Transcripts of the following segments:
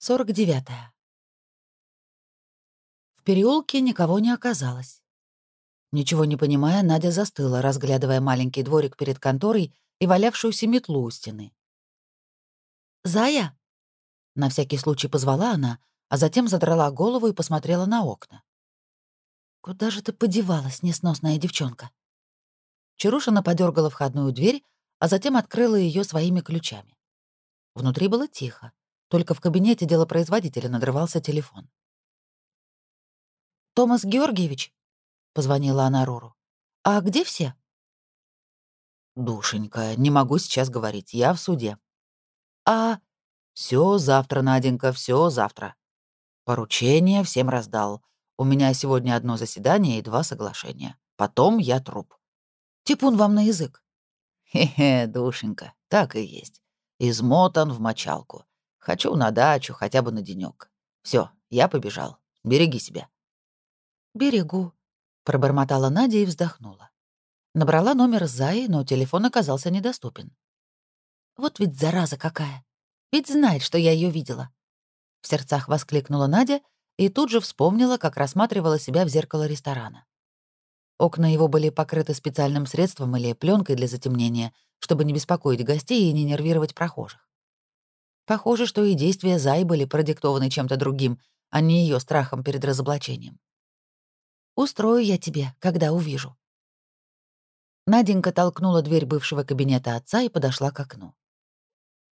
49. В переулке никого не оказалось. Ничего не понимая, Надя застыла, разглядывая маленький дворик перед конторой и валявшуюся метлу у стены. «Зая?» На всякий случай позвала она, а затем задрала голову и посмотрела на окна. «Куда же ты подевалась, несносная девчонка?» Чарушина подергала входную дверь, а затем открыла ее своими ключами. Внутри было тихо. Только в кабинете делопроизводителя надрывался телефон. «Томас Георгиевич?» — позвонила она Рору. «А где все?» «Душенька, не могу сейчас говорить, я в суде». «А...» Все завтра, Наденька, все завтра. Поручение всем раздал. У меня сегодня одно заседание и два соглашения. Потом я труп». «Типун вам на язык». «Хе-хе, душенька, так и есть. Измотан в мочалку. Хочу на дачу, хотя бы на денек. Все, я побежал. Береги себя. Берегу, пробормотала Надя и вздохнула. Набрала номер Заи, но телефон оказался недоступен. Вот ведь зараза какая. Ведь знает, что я ее видела. В сердцах воскликнула Надя и тут же вспомнила, как рассматривала себя в зеркало ресторана. Окна его были покрыты специальным средством или пленкой для затемнения, чтобы не беспокоить гостей и не нервировать прохожих. Похоже, что и действия Зай были продиктованы чем-то другим, а не ее страхом перед разоблачением. «Устрою я тебе, когда увижу». Наденька толкнула дверь бывшего кабинета отца и подошла к окну.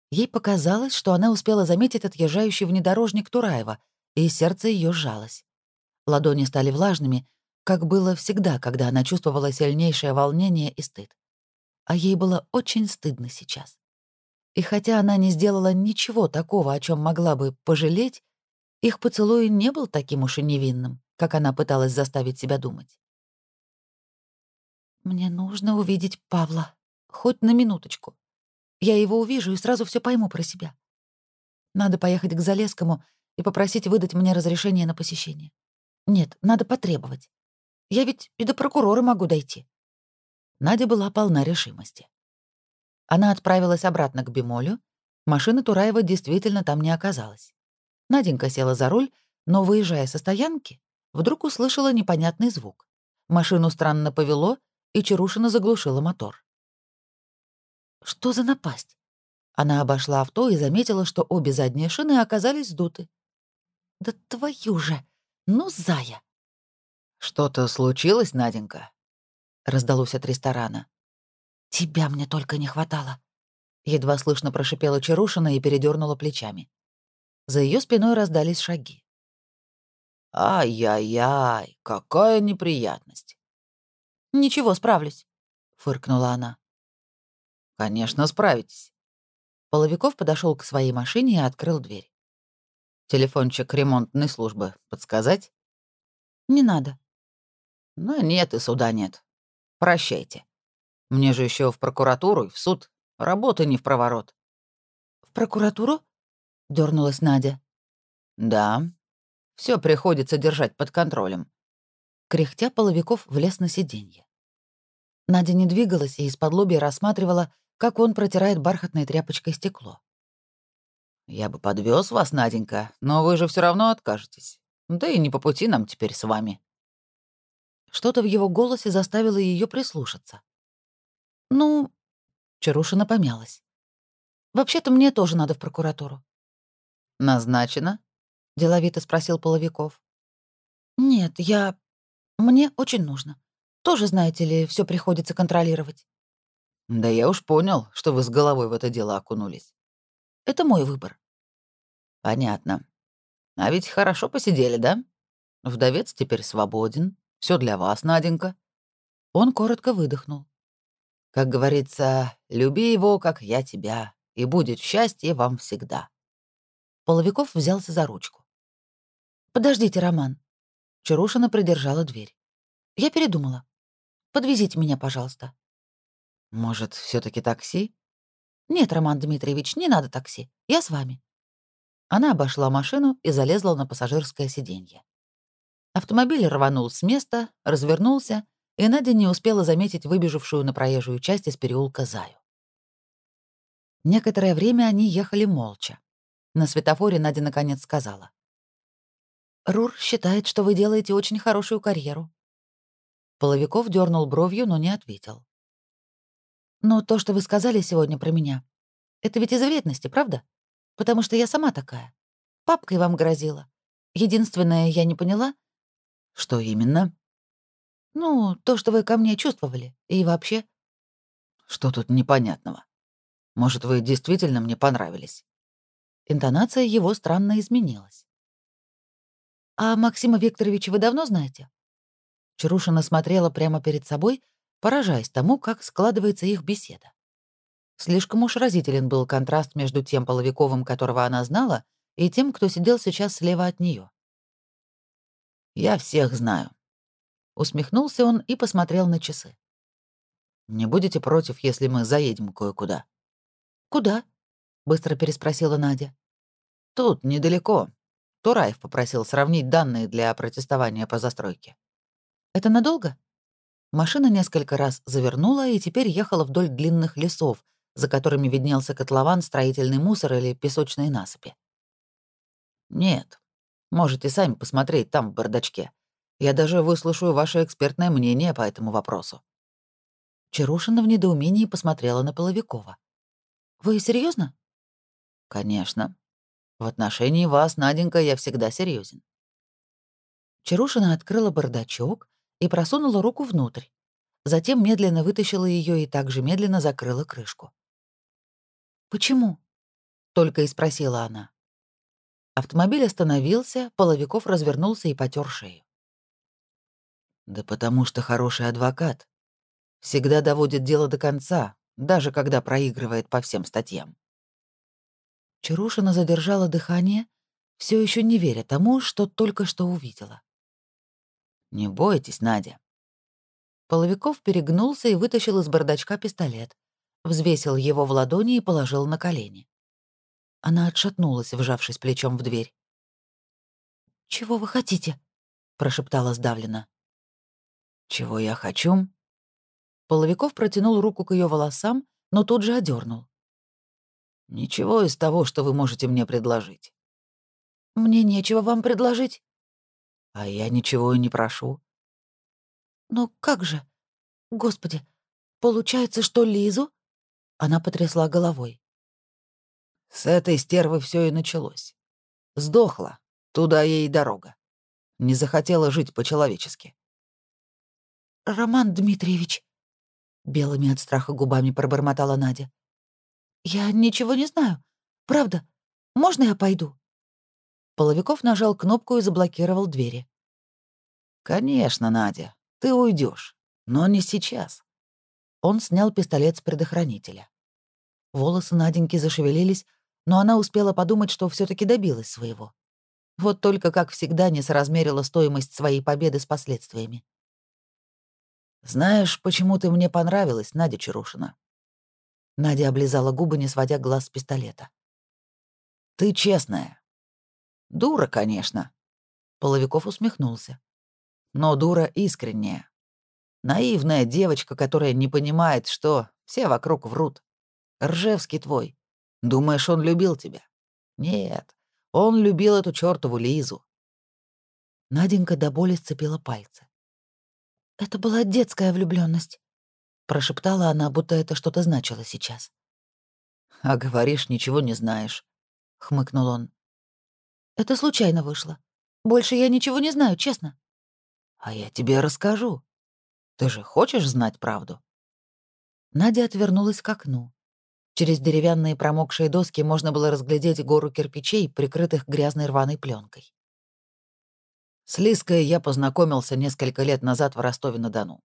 Ей показалось, что она успела заметить отъезжающий внедорожник Тураева, и сердце ее сжалось. Ладони стали влажными, как было всегда, когда она чувствовала сильнейшее волнение и стыд. А ей было очень стыдно сейчас. И хотя она не сделала ничего такого, о чем могла бы пожалеть, их поцелуй не был таким уж и невинным, как она пыталась заставить себя думать. «Мне нужно увидеть Павла. Хоть на минуточку. Я его увижу и сразу все пойму про себя. Надо поехать к Залескому и попросить выдать мне разрешение на посещение. Нет, надо потребовать. Я ведь и до прокурора могу дойти». Надя была полна решимости. Она отправилась обратно к Бемолю. Машины Тураева действительно там не оказалось. Наденька села за руль, но, выезжая со стоянки, вдруг услышала непонятный звук. Машину странно повело, и Чарушина заглушила мотор. Что за напасть? Она обошла авто и заметила, что обе задние шины оказались сдуты. «Да твою же! Ну, зая!» «Что-то случилось, Наденька?» — раздалось от ресторана. «Тебя мне только не хватало», — едва слышно прошипела Чарушина и передернула плечами. За ее спиной раздались шаги. «Ай-яй-яй, какая неприятность!» «Ничего, справлюсь», — фыркнула она. «Конечно, справитесь». Половиков подошел к своей машине и открыл дверь. «Телефончик ремонтной службы подсказать?» «Не надо». «Ну, нет и суда нет. Прощайте». Мне же еще в прокуратуру и в суд. Работы не в проворот. В прокуратуру? дернулась Надя. Да. Все приходится держать под контролем. Кряхтя половиков влез на сиденье. Надя не двигалась и из-под лобья рассматривала, как он протирает бархатной тряпочкой стекло. «Я бы подвез вас, Наденька, но вы же все равно откажетесь. Да и не по пути нам теперь с вами». Что-то в его голосе заставило ее прислушаться. «Ну...» — Чарушина помялась. «Вообще-то мне тоже надо в прокуратуру». «Назначено?» — деловито спросил Половиков. «Нет, я... Мне очень нужно. Тоже, знаете ли, все приходится контролировать». «Да я уж понял, что вы с головой в это дело окунулись». «Это мой выбор». «Понятно. А ведь хорошо посидели, да? Вдовец теперь свободен. Все для вас, Наденька». Он коротко выдохнул. Как говорится, люби его, как я тебя, и будет счастье вам всегда. Половиков взялся за ручку. «Подождите, Роман». Чарушина придержала дверь. «Я передумала. Подвезите меня, пожалуйста». «Может, все таки такси?» «Нет, Роман Дмитриевич, не надо такси. Я с вами». Она обошла машину и залезла на пассажирское сиденье. Автомобиль рванул с места, развернулся и Надя не успела заметить выбежавшую на проезжую часть из переулка Заю. Некоторое время они ехали молча. На светофоре Надя наконец сказала. «Рур считает, что вы делаете очень хорошую карьеру». Половиков дернул бровью, но не ответил. «Но то, что вы сказали сегодня про меня, это ведь из вредности, правда? Потому что я сама такая. Папкой вам грозила. Единственное, я не поняла...» «Что именно?» «Ну, то, что вы ко мне чувствовали. И вообще...» «Что тут непонятного? Может, вы действительно мне понравились?» Интонация его странно изменилась. «А Максима Викторовича вы давно знаете?» Чарушина смотрела прямо перед собой, поражаясь тому, как складывается их беседа. Слишком уж разителен был контраст между тем Половиковым, которого она знала, и тем, кто сидел сейчас слева от нее. «Я всех знаю», — усмехнулся он и посмотрел на часы. «Не будете против, если мы заедем кое-куда?» «Куда?» — быстро переспросила Надя. «Тут, недалеко. Тураев попросил сравнить данные для протестования по застройке». «Это надолго?» Машина несколько раз завернула и теперь ехала вдоль длинных лесов, за которыми виднелся котлован, строительный мусор или песочные насыпи. «Нет. Можете сами посмотреть там, в бардачке. Я даже выслушаю ваше экспертное мнение по этому вопросу». Чарушина в недоумении посмотрела на Половикова. «Вы серьезно? «Конечно. В отношении вас, Наденька, я всегда серьезен. Чарушина открыла бардачок и просунула руку внутрь. Затем медленно вытащила ее и также медленно закрыла крышку. «Почему?» — только и спросила она. Автомобиль остановился, Половиков развернулся и потер шею. «Да потому что хороший адвокат всегда доводит дело до конца, даже когда проигрывает по всем статьям». Чарушина задержала дыхание, все еще не веря тому, что только что увидела. «Не бойтесь, Надя». Половиков перегнулся и вытащил из бардачка пистолет, взвесил его в ладони и положил на колени. Она отшатнулась, вжавшись плечом в дверь. «Чего вы хотите?» — прошептала сдавленно. «Чего я хочу?» Половиков протянул руку к ее волосам, но тут же одернул. «Ничего из того, что вы можете мне предложить». «Мне нечего вам предложить». «А я ничего и не прошу». «Но как же? Господи, получается, что Лизу?» Она потрясла головой. С этой стервы все и началось. Сдохла, туда ей дорога. Не захотела жить по-человечески. «Роман Дмитриевич», — белыми от страха губами пробормотала Надя, «я ничего не знаю. Правда. Можно я пойду?» Половиков нажал кнопку и заблокировал двери. «Конечно, Надя, ты уйдешь, но не сейчас». Он снял пистолет с предохранителя. Волосы Наденьки зашевелились, но она успела подумать, что все таки добилась своего. Вот только, как всегда, не соразмерила стоимость своей победы с последствиями. «Знаешь, почему ты мне понравилась, Надя Чарушина?» Надя облизала губы, не сводя глаз с пистолета. «Ты честная. Дура, конечно». Половиков усмехнулся. «Но дура искренняя. Наивная девочка, которая не понимает, что все вокруг врут. Ржевский твой. Думаешь, он любил тебя? Нет, он любил эту чёртову Лизу. Наденька до боли сцепила пальцы. «Это была детская влюблённость, прошептала она, будто это что-то значило сейчас. «А говоришь, ничего не знаешь», — хмыкнул он. «Это случайно вышло. Больше я ничего не знаю, честно». «А я тебе расскажу. Ты же хочешь знать правду?» Надя отвернулась к окну. Через деревянные промокшие доски можно было разглядеть гору кирпичей, прикрытых грязной рваной пленкой. С Лиской я познакомился несколько лет назад в Ростове-на-Дону.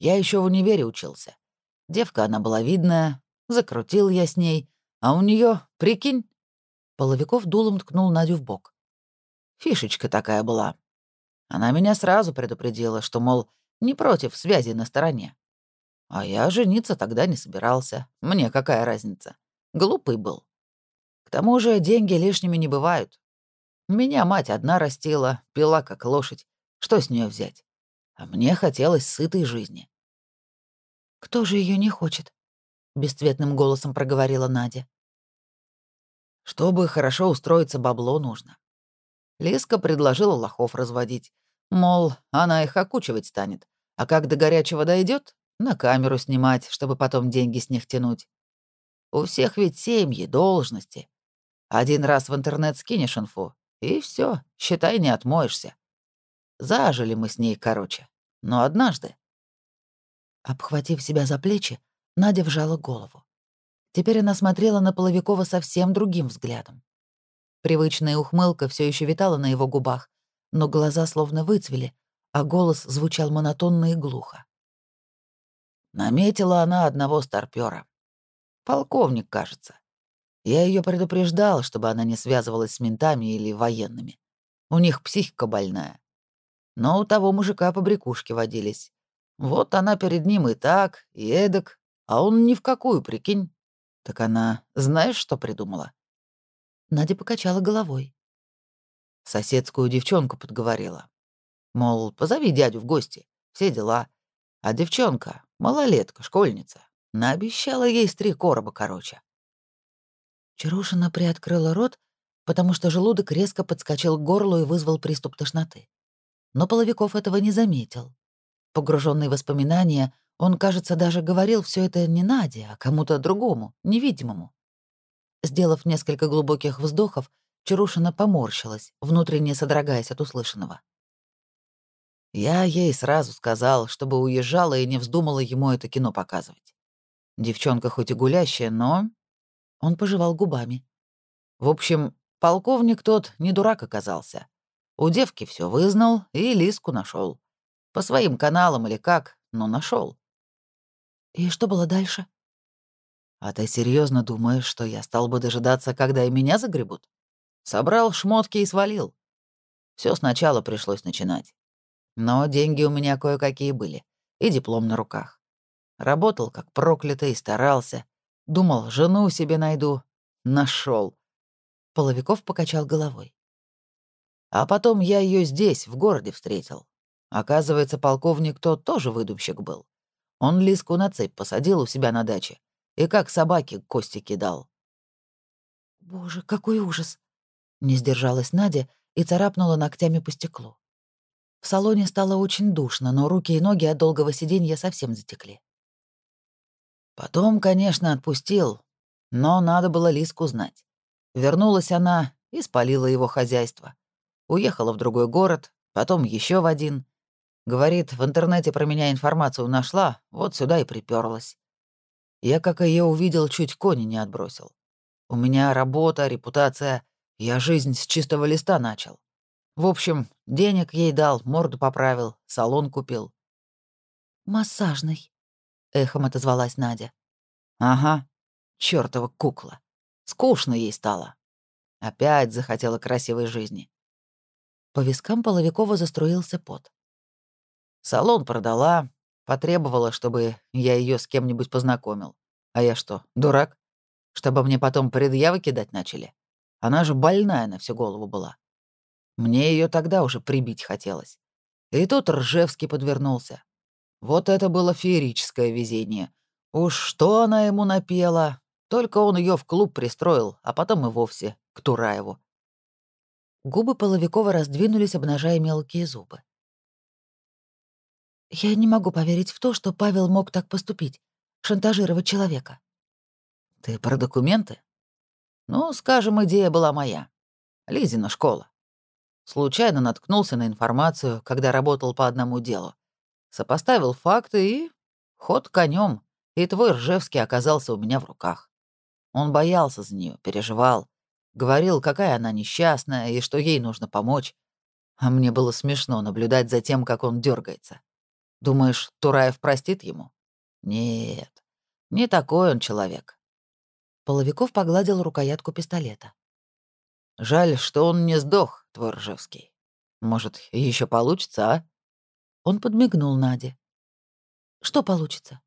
Я еще в универе учился. Девка она была видная, закрутил я с ней, а у нее, прикинь... Половиков дулом ткнул Надю в бок. Фишечка такая была. Она меня сразу предупредила, что, мол, не против связи на стороне. А я жениться тогда не собирался. Мне какая разница? Глупый был. К тому же деньги лишними не бывают. Меня мать одна растила, пила как лошадь. Что с нее взять? А мне хотелось сытой жизни. «Кто же ее не хочет?» — бесцветным голосом проговорила Надя. Чтобы хорошо устроиться, бабло нужно. Лиска предложила лохов разводить. Мол, она их окучивать станет, а как до горячего дойдет, на камеру снимать, чтобы потом деньги с них тянуть. У всех ведь семьи, должности. Один раз в интернет скинешь инфу, и все, считай, не отмоешься. Зажили мы с ней, короче. Но однажды... Обхватив себя за плечи, Надя вжала голову. Теперь она смотрела на Половикова совсем другим взглядом. Привычная ухмылка все еще витала на его губах, но глаза словно выцвели, а голос звучал монотонно и глухо. Наметила она одного старпёра. Полковник, кажется. Я ее предупреждал, чтобы она не связывалась с ментами или военными. У них психика больная. Но у того мужика побрякушки водились. Вот она перед ним и так, и эдак, а он ни в какую, прикинь. Так она знаешь, что придумала? Надя покачала головой. Соседскую девчонку подговорила. Мол, позови дядю в гости, все дела. А девчонка, малолетка, школьница, наобещала ей три короба короче. Чарушина приоткрыла рот, потому что желудок резко подскочил к горлу и вызвал приступ тошноты. Но Половиков этого не заметил. Погруженный в воспоминания, он, кажется, даже говорил все это не Наде, а кому-то другому, невидимому. Сделав несколько глубоких вздохов, Чарушина поморщилась, внутренне содрогаясь от услышанного. Я ей сразу сказал, чтобы уезжала и не вздумала ему это кино показывать. Девчонка хоть и гулящая, но... Он пожевал губами. В общем, полковник тот не дурак оказался. У девки все вызнал и Лиску нашел. По своим каналам или как, но нашел. И что было дальше? А ты серьезно думаешь, что я стал бы дожидаться, когда и меня загребут? Собрал шмотки и свалил. Все сначала пришлось начинать. Но деньги у меня кое-какие были. И диплом на руках. Работал как проклятый, старался. Думал, жену себе найду. Нашел. Половиков покачал головой. А потом я ее здесь, в городе, встретил. Оказывается, полковник тот тоже выдумщик был. Он Лиску на цепь посадил у себя на даче и как собаке кости кидал. «Боже, какой ужас!» Не сдержалась Надя и царапнула ногтями по стеклу. В салоне стало очень душно, но руки и ноги от долгого сиденья совсем затекли. Потом, конечно, отпустил, но надо было Лиску знать. Вернулась она и спалила его хозяйство. Уехала в другой город, потом еще в один. Говорит, в интернете про меня информацию нашла, вот сюда и приперлась. Я, как ее увидел, чуть кони не отбросил. У меня работа, репутация, я жизнь с чистого листа начал. В общем, денег ей дал, морду поправил, салон купил. «Массажный», — эхом отозвалась Надя. «Ага, чёртова кукла. Скучно ей стало. Опять захотела красивой жизни». По вискам Половикова заструился пот. Салон продала, Потребовала, чтобы я ее с кем-нибудь познакомил. А я что, дурак? Чтобы мне потом предъявы кидать начали? Она же больная на всю голову была. Мне ее тогда уже прибить хотелось. И тут Ржевский подвернулся. Вот это было феерическое везение. Уж что она ему напела. Только он ее в клуб пристроил, а потом и вовсе к Тураеву. Губы Половикова раздвинулись, обнажая мелкие зубы. Я не могу поверить в то, что Павел мог так поступить, шантажировать человека. Ты про документы? Ну, скажем, идея была моя. Лизина школа. Случайно наткнулся на информацию, когда работал по одному делу. Сопоставил факты и... Ход конем. И твой Ржевский оказался у меня в руках. Он боялся за нее, переживал. Говорил, какая она несчастная и что ей нужно помочь. А мне было смешно наблюдать за тем, как он дергается. Думаешь, Тураев простит ему? Нет, не такой он человек. Половиков погладил рукоятку пистолета. Жаль, что он не сдох, твой Ржевский. Может, еще получится, а? Он подмигнул Наде. Что получится?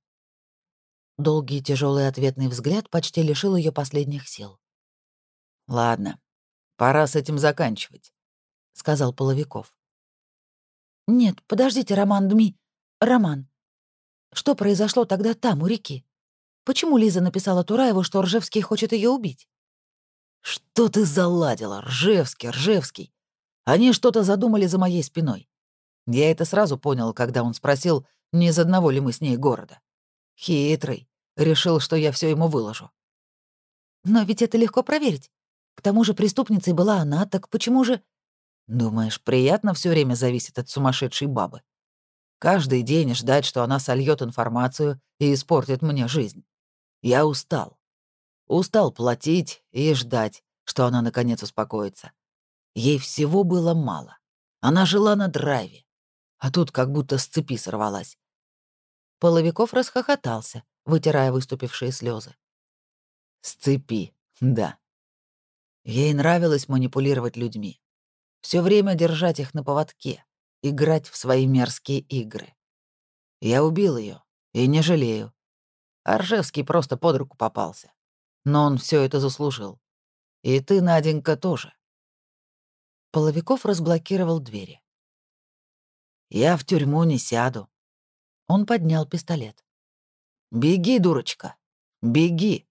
Долгий тяжелый ответный взгляд почти лишил ее последних сил. Ладно, пора с этим заканчивать, сказал Половиков. Нет, подождите, Роман Дми. Роман, что произошло тогда там, у реки? Почему Лиза написала Тураеву, что Ржевский хочет ее убить? «Что ты заладила, Ржевский, Ржевский? Они что-то задумали за моей спиной. Я это сразу понял, когда он спросил, не из одного ли мы с ней города. Хитрый. Решил, что я все ему выложу. Но ведь это легко проверить. К тому же преступницей была она, так почему же... Думаешь, приятно все время зависит от сумасшедшей бабы? Каждый день ждать, что она сольет информацию и испортит мне жизнь. Я устал. Устал платить и ждать, что она наконец успокоится. Ей всего было мало. Она жила на драйве. А тут как будто с цепи сорвалась. Половиков расхохотался, вытирая выступившие слезы. С цепи, да. Ей нравилось манипулировать людьми. Все время держать их на поводке, играть в свои мерзкие игры. Я убил ее и не жалею. Аржевский просто под руку попался. Но он все это заслужил. И ты, Наденька, тоже. Половиков разблокировал двери. «Я в тюрьму не сяду». Он поднял пистолет. «Беги, дурочка, беги!»